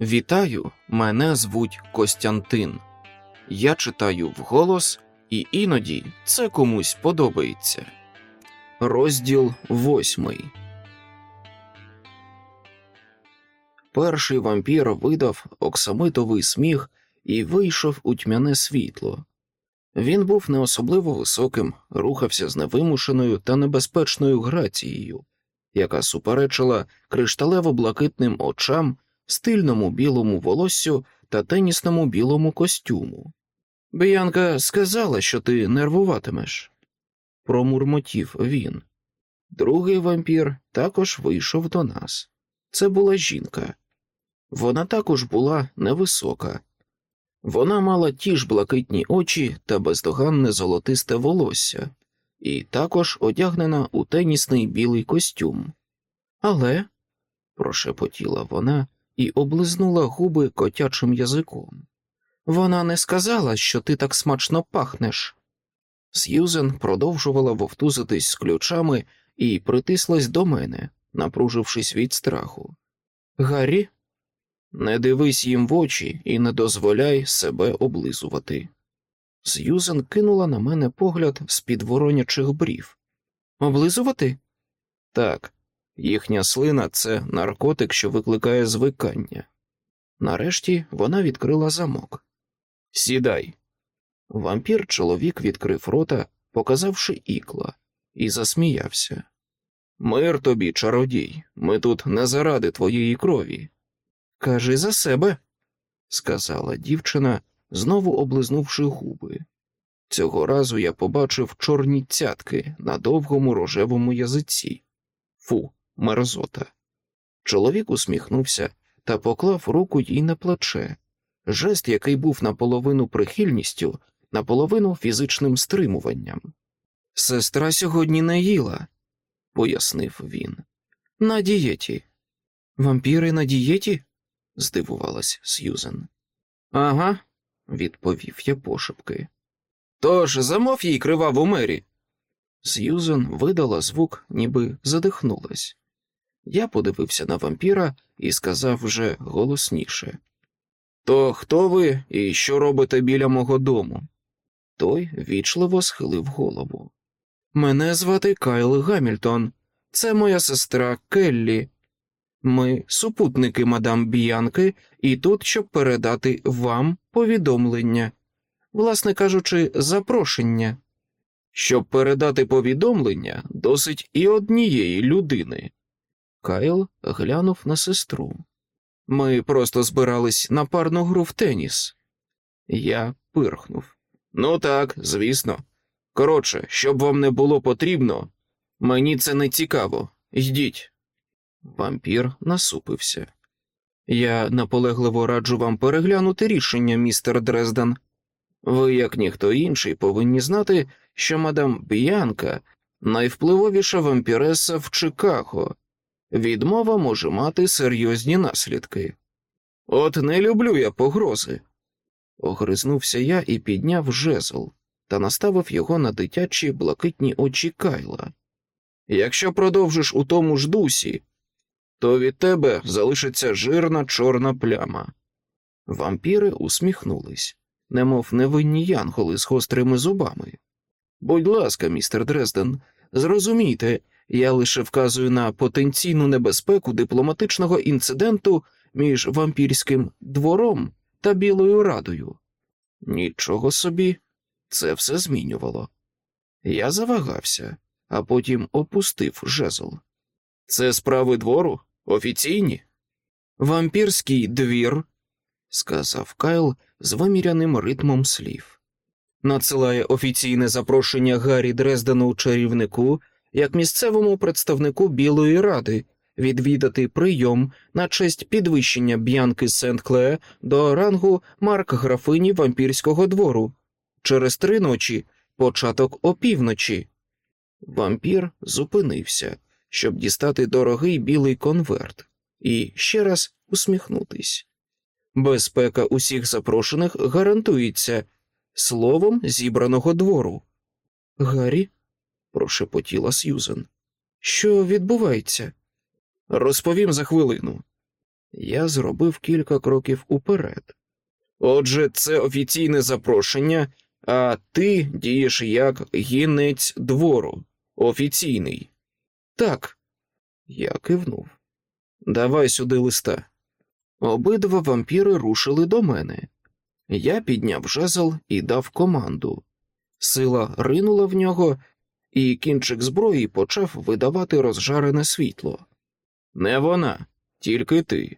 Вітаю, мене звуть Костянтин. Я читаю вголос, і іноді це комусь подобається. Розділ восьмий. Перший вампір видав оксамитовий сміх і вийшов у тьмяне світло. Він був не особливо високим, рухався з невимушеною та небезпечною грацією, яка суперечила кришталево-блакитним очам, стильному білому волоссю та тенісному білому костюму. Біянка сказала, що ти нервуватимеш, промурмотів він. Другий вампір також вийшов до нас. Це була жінка. Вона також була невисока. Вона мала ті ж блакитні очі та бездоганне золотисте волосся, і також одягнена у тенісний білий костюм. Але, прошепотіла вона і облизнула губи котячим язиком. Вона не сказала, що ти так смачно пахнеш. Сьюзен продовжувала вовтузитись з ключами і притислась до мене, напружившись від страху. Гаррі, не дивись їм в очі і не дозволяй себе облизувати. Сьюзен кинула на мене погляд з під воронячих брів. Облизувати? Так, їхня слина це наркотик, що викликає звикання. Нарешті вона відкрила замок. Сідай. Вампір чоловік відкрив рота, показавши ікла, і засміявся. Мир тобі, чародій, ми тут не заради твоєї крові. Кажи за себе, сказала дівчина, знову облизнувши губи. Цього разу я побачив чорні цятки на довгому рожевому язиці. Фу, мерзота. Чоловік усміхнувся та поклав руку їй на плече, жест, який був наполовину прихильністю, наполовину фізичним стримуванням. Сестра сьогодні не їла, пояснив він. На дієті. Вампіри на дієті? здивувалась Сьюзен. Ага, відповів я пошепки. Тож замов їй криваву мері. Сьюзен видала звук, ніби задихнулась. Я подивився на вампіра і сказав вже голосніше. То хто ви і що робите біля мого дому? Той вічливо схилив голову. Мене звати Кайл Гамільтон, це моя сестра Келлі. Ми супутники мадам Біянки, і тут, щоб передати вам повідомлення, власне кажучи, запрошення. Щоб передати повідомлення, досить і однієї людини. Кайл глянув на сестру. Ми просто збирались на парну гру в теніс. Я пирхнув. Ну так, звісно. Коротше, щоб вам не було потрібно, мені це не цікаво. Йдіть. Вампір насупився. Я наполегливо раджу вам переглянути рішення, містер Дрезден. Ви, як ніхто інший, повинні знати, що мадам Б'янка найвпливовіша вампіреса в Чикаго. Відмова може мати серйозні наслідки. От не люблю я погрози. Огризнувся я і підняв жезл та наставив його на дитячі блакитні очі Кайла. Якщо продовжиш у тому ж дусі, то від тебе залишиться жирна чорна пляма. Вампіри усміхнулись, немов невинні янголи з гострими зубами. Будь ласка, містер Дрезден, зрозумійте, я лише вказую на потенційну небезпеку дипломатичного інциденту між вампірським двором та Білою Радою. Нічого собі, це все змінювало. Я завагався, а потім опустив жезл. Це справи двору? Офіційні? Вампірський двір, сказав Кайл з виміряним ритмом слів. Надсилає офіційне запрошення Гаррі Дрездену чарівнику як місцевому представнику Білої Ради відвідати прийом на честь підвищення б'янки Сент-Кле до рангу марк графині вампірського двору через три ночі, початок опівночі. Вампір зупинився, щоб дістати дорогий білий конверт, і ще раз усміхнутись. Безпека усіх запрошених гарантується словом зібраного двору. Гаррі, прошепотіла Сьюзен. Що відбувається? Розповім за хвилину. Я зробив кілька кроків уперед. Отже, це офіційне запрошення, а ти дієш як гінець двору. Офіційний. Так, я кивнув. Давай сюди листа. Обидва вампіри рушили до мене. Я підняв жезл і дав команду. Сила ринула в нього, і кінчик зброї почав видавати розжарене світло. Не вона, тільки ти.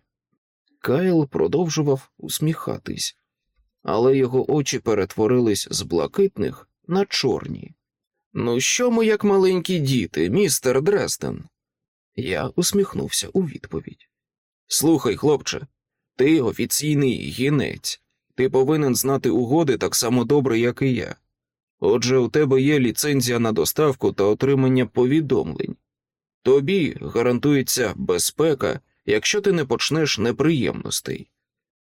Кайл продовжував усміхатись, але його очі перетворились з блакитних на чорні. Ну, що ми, як маленькі діти, містер Дрезден? Я усміхнувся у відповідь. Слухай, хлопче, ти офіційний гінець, ти повинен знати угоди так само добре, як і я. Отже, у тебе є ліцензія на доставку та отримання повідомлень. Тобі гарантується безпека, якщо ти не почнеш неприємностей.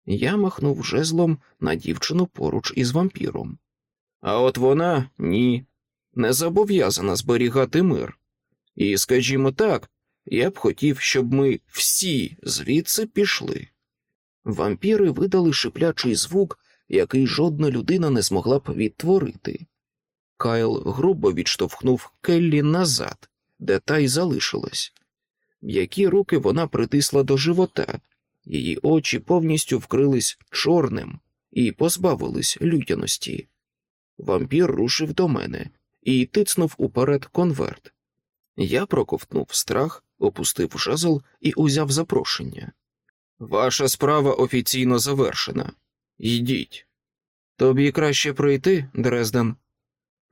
Я махнув жезлом на дівчину поруч із вампіром. А от вона ні, не зобов'язана зберігати мир. І, скажімо так, я б хотів, щоб ми всі звідси пішли. Вампіри видали шиплячий звук, який жодна людина не змогла б відтворити. Кайл грубо відштовхнув Келлі назад, де та й залишилась. М'які руки вона притисла до живота, її очі повністю вкрились чорним і позбавились людяності. Вампір рушив до мене і тицнув уперед конверт. Я проковтнув страх, опустив жезл і узяв запрошення. Ваша справа офіційно завершена. Йдіть. Тобі краще пройти, Дрезден,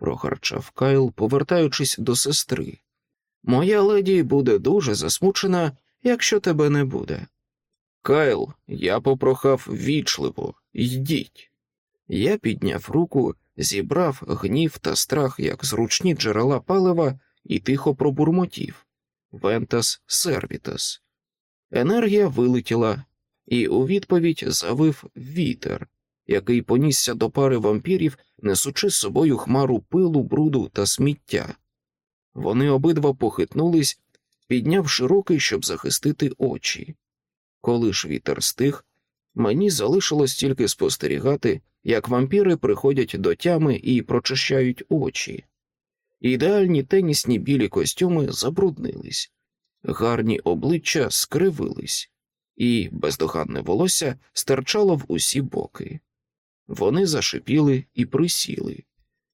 прохарчав Кайл, повертаючись до сестри. Моя леді буде дуже засмучена, якщо тебе не буде. Кайл, я попрохав вічливо, йдіть. Я підняв руку, зібрав гнів та страх як зручні джерела палива і тихо пробурмотів Вентас сервітас. Енергія вилетіла, і у відповідь завив вітер, який понісся до пари вампірів, несучи з собою хмару пилу, бруду та сміття. Вони обидва похитнулись, піднявши руки, щоб захистити очі. Коли ж вітер стих, мені залишилось тільки спостерігати, як вампіри приходять до тями і прочищають очі. Ідеальні тенісні білі костюми забруднились, гарні обличчя скривились, і бездоганне волосся стирчало в усі боки. Вони зашипіли і присіли,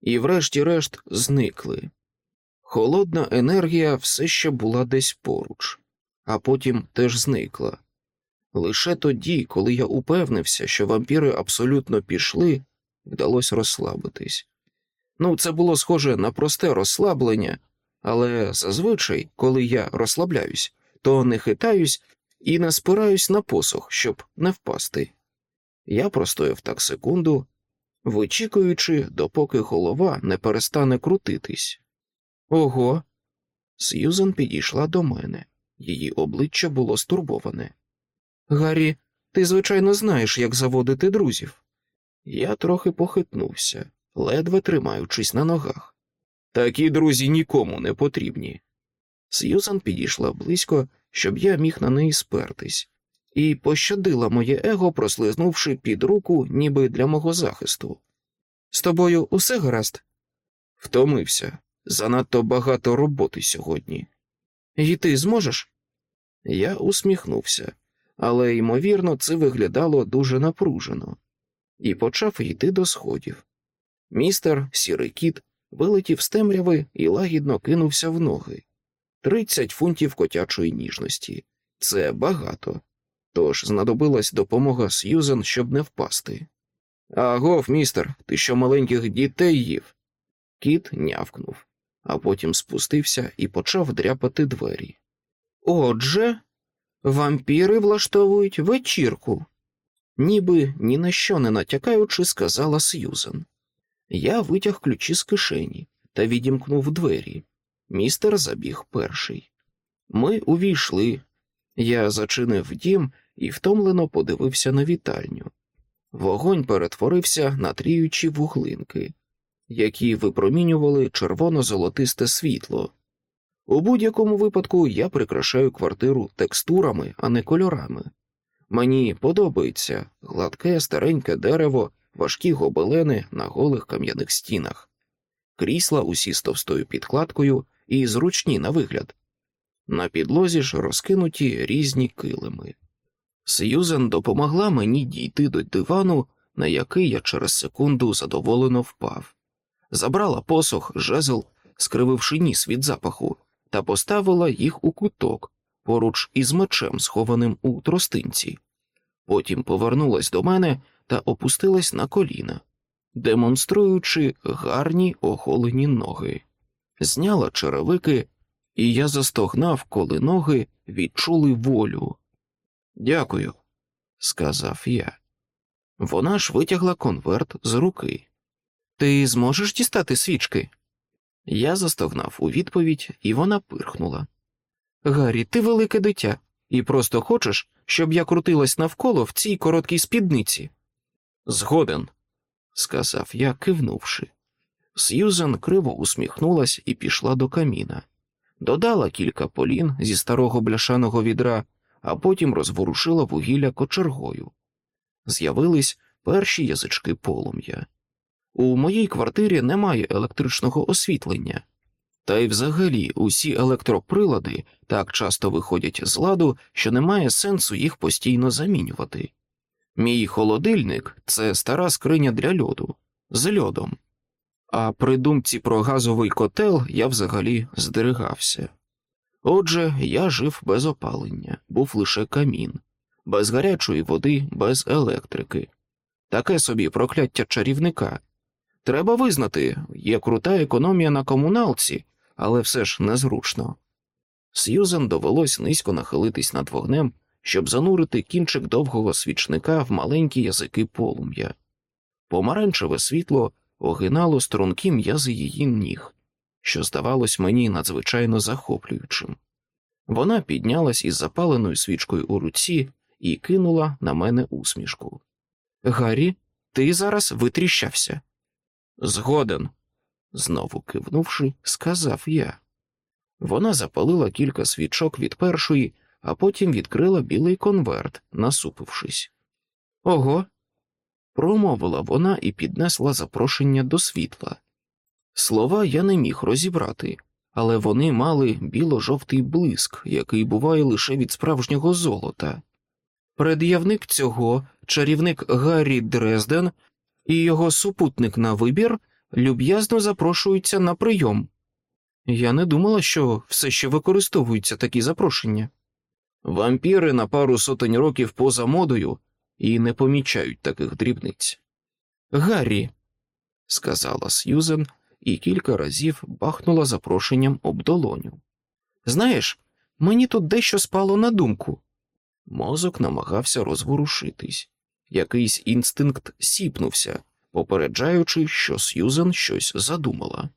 і, врешті-решт, зникли. Холодна енергія все ще була десь поруч, а потім теж зникла. Лише тоді, коли я упевнився, що вампіри абсолютно пішли, вдалося розслабитись. Ну, це було схоже на просте розслаблення, але зазвичай, коли я розслабляюсь, то не хитаюсь і не спираюсь на посох, щоб не впасти. Я простояв так секунду, вичікуючи, допоки голова не перестане крутитись. Ого. Сьюзен підійшла до мене, її обличчя було стурбоване. Гаррі, ти, звичайно, знаєш, як заводити друзів. Я трохи похитнувся, ледве тримаючись на ногах. Такі друзі нікому не потрібні. Сьюзан підійшла близько, щоб я міг на неї спертись, і пощадила моє его, прослизнувши під руку, ніби для мого захисту. З тобою усе гаразд? Втомився. Занадто багато роботи сьогодні. І ти зможеш? Я усміхнувся, але, ймовірно, це виглядало дуже напружено, і почав йти до сходів. Містер сірий кіт вилетів з темряви і лагідно кинувся в ноги. Тридцять фунтів котячої ніжності це багато, тож знадобилась допомога Сьюзен, щоб не впасти. Агов, містер, ти що маленьких дітей їв? Кіт нявкнув, а потім спустився і почав дряпати двері. Отже, вампіри влаштовують вечірку, ніби ні на що не натякаючи, сказала Сьюзен. Я витяг ключі з кишені та відімкнув двері. Містер забіг перший. Ми увійшли. Я зачинив дім і втомлено подивився на вітальню. Вогонь перетворився на тріючі вуглинки, які випромінювали червоно-золотисте світло. У будь-якому випадку я прикрашаю квартиру текстурами, а не кольорами. Мені подобається гладке стареньке дерево, важкі гобелени на голих кам'яних стінах, крісла усі з товстою підкладкою і зручні на вигляд. На підлозі ж розкинуті різні килими. Сьюзен допомогла мені дійти до дивану, на який я через секунду задоволено впав, забрала посох, жезл, скрививши ніс від запаху, та поставила їх у куток поруч із мечем, схованим у тростинці. Потім повернулась до мене та опустилась на коліна, демонструючи гарні оголені ноги. Зняла черевики, і я застогнав, коли ноги відчули волю. Дякую, сказав я. Вона ж витягла конверт з руки. Ти зможеш дістати свічки? Я застогнав у відповідь, і вона пирхнула. Гаррі, ти велике дитя, і просто хочеш, щоб я крутилась навколо в цій короткій спідниці. Згоден, сказав я, кивнувши. Сьюзен криво усміхнулась і пішла до каміна, додала кілька полін зі старого бляшаного відра, а потім розворушила вугілля кочергою. З'явились перші язички полум'я. У моїй квартирі немає електричного освітлення, та й взагалі усі електроприлади так часто виходять з ладу, що немає сенсу їх постійно замінювати. Мій холодильник це стара скриня для льоду з льодом, а при думці про газовий котел я взагалі здеригався. Отже, я жив без опалення, був лише камін, без гарячої води, без електрики. Таке собі прокляття чарівника. Треба визнати, є крута економія на комуналці, але все ж незручно. Сьюзен довелось низько нахилитись над вогнем, щоб занурити кінчик довгого свічника в маленькі язики полум'я. Помаранчеве світло огинало стрункі м'язи її ніг, що здавалось мені надзвичайно захоплюючим. Вона піднялась із запаленою свічкою у руці і кинула на мене усмішку. Гаррі, ти зараз витріщався. Згоден, знову кивнувши, сказав я. Вона запалила кілька свічок від першої, а потім відкрила білий конверт, насупившись. Ого. промовила вона і піднесла запрошення до світла. Слова я не міг розібрати, але вони мали біло-жовтий блиск, який буває лише від справжнього золота. Пред'явник цього, чарівник Гаррі Дрезден і його супутник на вибір люб'язно запрошуються на прийом. Я не думала, що все ще використовуються такі запрошення. Вампіри на пару сотень років поза модою і не помічають таких дрібниць. Гаррі, сказала Сьюзен і кілька разів бахнула запрошенням об долоню. Знаєш, мені тут дещо спало на думку. Мозок намагався розворушитись. Якийсь інстинкт сіпнувся, попереджаючи, що Сьюзен щось задумала.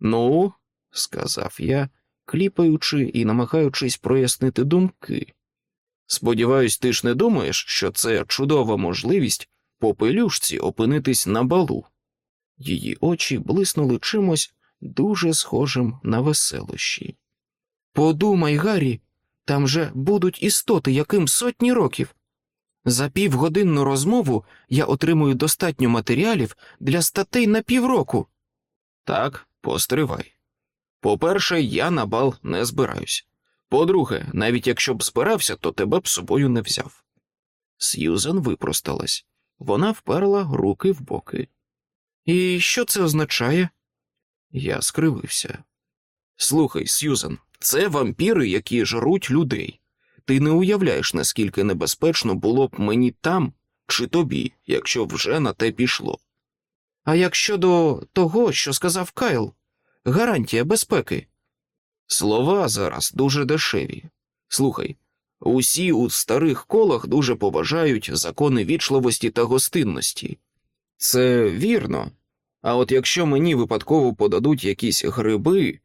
Ну, сказав я, кліпаючи і намагаючись прояснити думки. Сподіваюсь, ти ж не думаєш, що це чудова можливість по пелюшці опинитись на балу. Її очі блиснули чимось дуже схожим на веселощі. Подумай, Гаррі, там же будуть істоти, яким сотні років. За півгодинну розмову я отримую достатньо матеріалів для статей на півроку. Так, постривай. По-перше, я на бал не збираюсь. По-друге, навіть якщо б збирався, то тебе б собою не взяв. Сьюзен випросталась. Вона вперла руки в боки. І що це означає? Я скривився. Слухай, Сьюзен, це вампіри, які жруть людей. Ти не уявляєш, наскільки небезпечно було б мені там чи тобі, якщо вже на те пішло. А як щодо того, що сказав Кайл, гарантія безпеки. Слова зараз дуже дешеві. Слухай, усі у старих колах дуже поважають закони вічливості та гостинності. Це вірно. А от якщо мені випадково подадуть якісь гриби,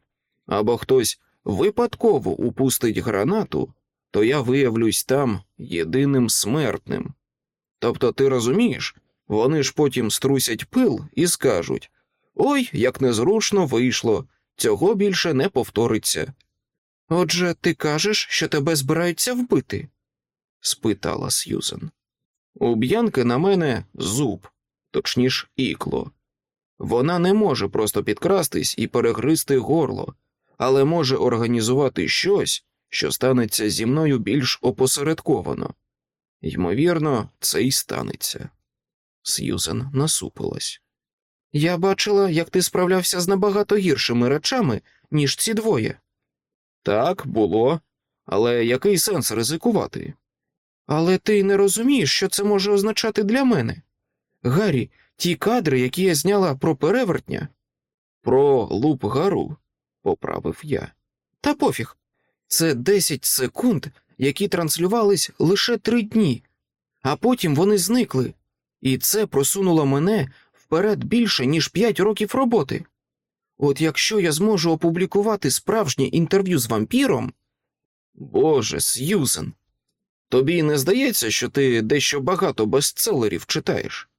або хтось випадково упустить гранату, то я виявлюсь там єдиним смертним. Тобто, ти розумієш, вони ж потім струсять пил і скажуть Ой, як незручно вийшло, цього більше не повториться. Отже, ти кажеш, що тебе збираються вбити? спитала Сьюзен. У б'янки на мене зуб, точніш, ікло. Вона не може просто підкрастись і перегризти горло, але може організувати щось, що станеться зі мною більш опосередковано. Ймовірно, це й станеться. Сьюзен насупилась. Я бачила, як ти справлявся з набагато гіршими речами, ніж ці двоє. Так, було, але який сенс ризикувати? Але ти не розумієш, що це може означати для мене. Гаррі, ті кадри, які я зняла про перевертня, про луп гару, поправив я. Та пофіг, це 10 секунд, які транслювались лише три дні, а потім вони зникли, і це просунуло мене вперед більше, ніж 5 років роботи. От якщо я зможу опублікувати справжнє інтерв'ю з вампіром. Боже, Сьюзен, тобі не здається, що ти дещо багато бестселерів читаєш?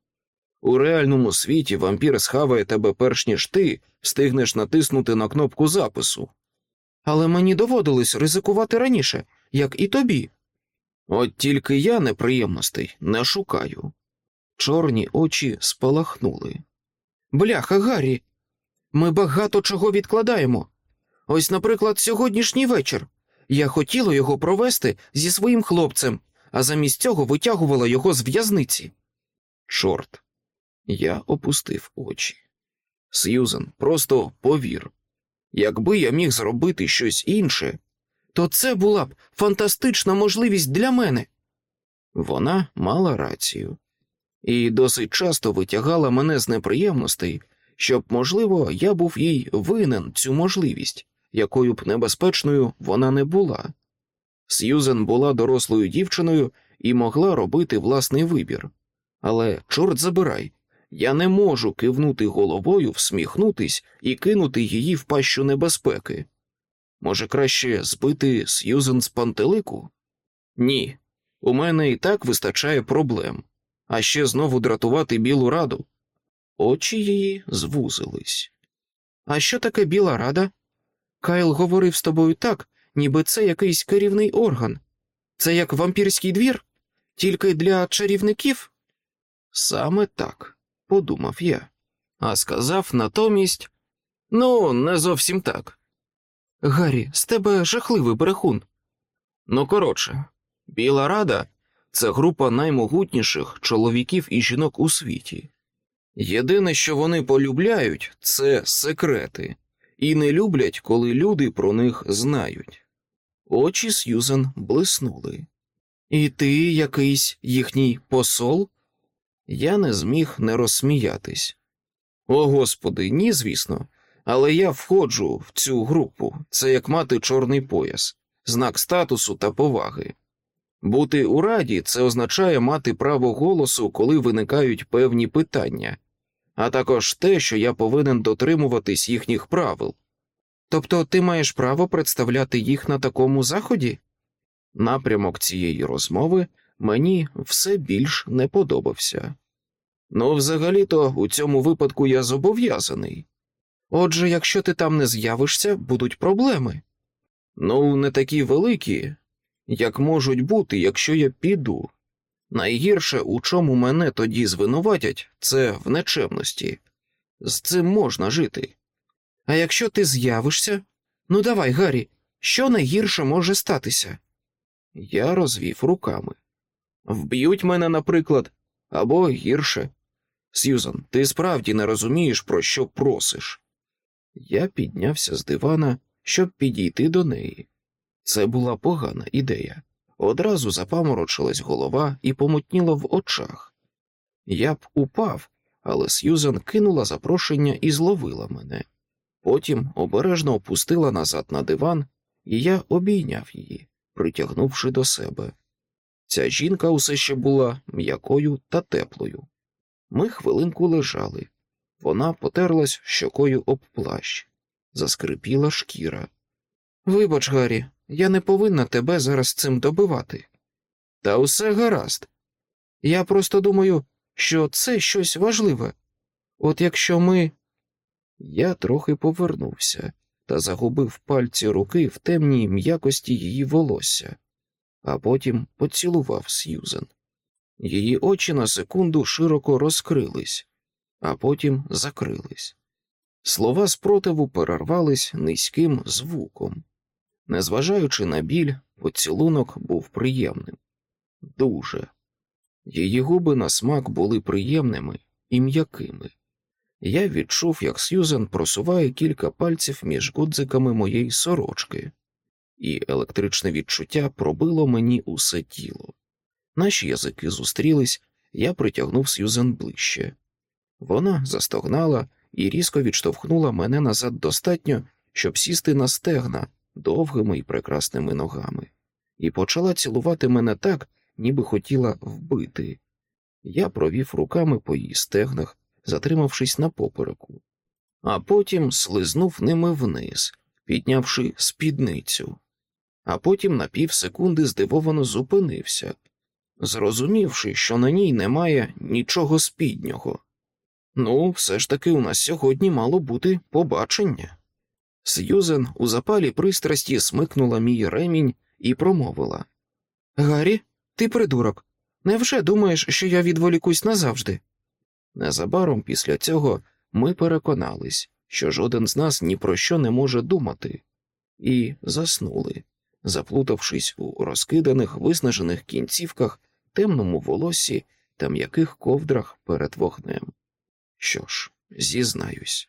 У реальному світі вампір схаває тебе перш ніж ти встигнеш натиснути на кнопку запису. Але мені доводилось ризикувати раніше, як і тобі. От тільки я неприємностей не шукаю. Чорні очі спалахнули. Бляха, Гаррі, ми багато чого відкладаємо. Ось, наприклад, сьогоднішній вечір. Я хотіла його провести зі своїм хлопцем, а замість цього витягувала його з в'язниці. Чорт. Я опустив очі. Сьюзен, просто повір. Якби я міг зробити щось інше, то це була б фантастична можливість для мене. Вона мала рацію і досить часто витягала мене з неприємностей, щоб, можливо, я був їй винен цю можливість, якою б небезпечною вона не була. Сьюзен була дорослою дівчиною і могла робити власний вибір. Але, чорт забирай, я не можу кивнути головою, всміхнутись і кинути її в пащу небезпеки. Може, краще збити Сьюзен з пантелику? Ні, у мене і так вистачає проблем, а ще знову дратувати білу раду. Очі її звузились. А що таке біла рада? Кайл говорив з тобою так, ніби це якийсь керівний орган. Це як вампірський двір, тільки для чарівників? Саме так, подумав я, а сказав натомість ну, не зовсім так. Гаррі, з тебе жахливий брехун. Ну, коротше, Біла Рада це група наймогутніших чоловіків і жінок у світі. Єдине, що вони полюбляють, це секрети, і не люблять, коли люди про них знають. Очі Сьюзен блиснули. І ти якийсь їхній посол? Я не зміг не розсміятись. О господи, ні, звісно, але я входжу в цю групу, це як мати чорний пояс, знак статусу та поваги. Бути у раді це означає мати право голосу, коли виникають певні питання, а також те, що я повинен дотримуватись їхніх правил. Тобто ти маєш право представляти їх на такому заході? Напрямок цієї розмови мені все більш не подобався. Ну, взагалі-то у цьому випадку я зобов'язаний. Отже, якщо ти там не з'явишся, будуть проблеми. Ну, не такі великі, як можуть бути, якщо я піду. Найгірше, у чому мене тоді звинуватять, це в нечемності. З цим можна жити. А якщо ти з'явишся, ну давай, Гаррі, що найгірше може статися? Я розвів руками. Вб'ють мене, наприклад, або гірше. Сьюзан, ти справді не розумієш, про що просиш. Я піднявся з дивана, щоб підійти до неї. Це була погана ідея. Одразу запаморочилась голова і помутніло в очах. Я б упав, але Сьюзан кинула запрошення і зловила мене. Потім обережно опустила назад на диван, і я обійняв її, притягнувши до себе. Ця жінка усе ще була м'якою та теплою. Ми хвилинку лежали. Вона потерлась щокою об плащ, заскрипіла шкіра. Вибач, Гаррі, я не повинна тебе зараз цим добивати. Та усе гаразд. Я просто думаю, що це щось важливе. От якщо ми. Я трохи повернувся та загубив пальці руки в темній м'якості її волосся. А потім поцілував Сьюзен. Її очі на секунду широко розкрились, а потім закрились. Слова спротиву перервались низьким звуком. Незважаючи на біль, поцілунок був приємним. Дуже. Її губи на смак були приємними і м'якими. Я відчув, як Сьюзен просуває кілька пальців між гудзиками моєї сорочки, і електричне відчуття пробило мені усе тіло. Наші язики зустрілись, я притягнув Сьюзен ближче. Вона застогнала і різко відштовхнула мене назад достатньо, щоб сісти на стегна довгими і прекрасними ногами, і почала цілувати мене так, ніби хотіла вбити. Я провів руками по її стегнах, затримавшись на попереку, а потім слизнув ними вниз, піднявши спідницю, а потім на півсекунди здивовано зупинився, зрозумівши, що на ній немає нічого спіднього. Ну, все ж таки у нас сьогодні мало бути побачення. Сьюзен у запалі пристрасті смикнула мій ремінь і промовила Гаррі, ти придурок. Невже думаєш, що я відволікусь назавжди? Незабаром після цього ми переконались, що жоден з нас ні про що не може думати, і заснули, заплутавшись у розкиданих виснажених кінцівках, темному волоссі та м'яких ковдрах перед вогнем. Що ж, зізнаюсь,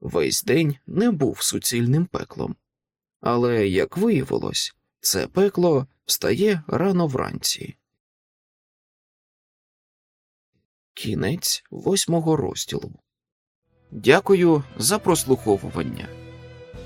весь день не був суцільним пеклом, але, як виявилось, це пекло встає рано вранці. Кінець восьмого розділу. Дякую за прослуховування.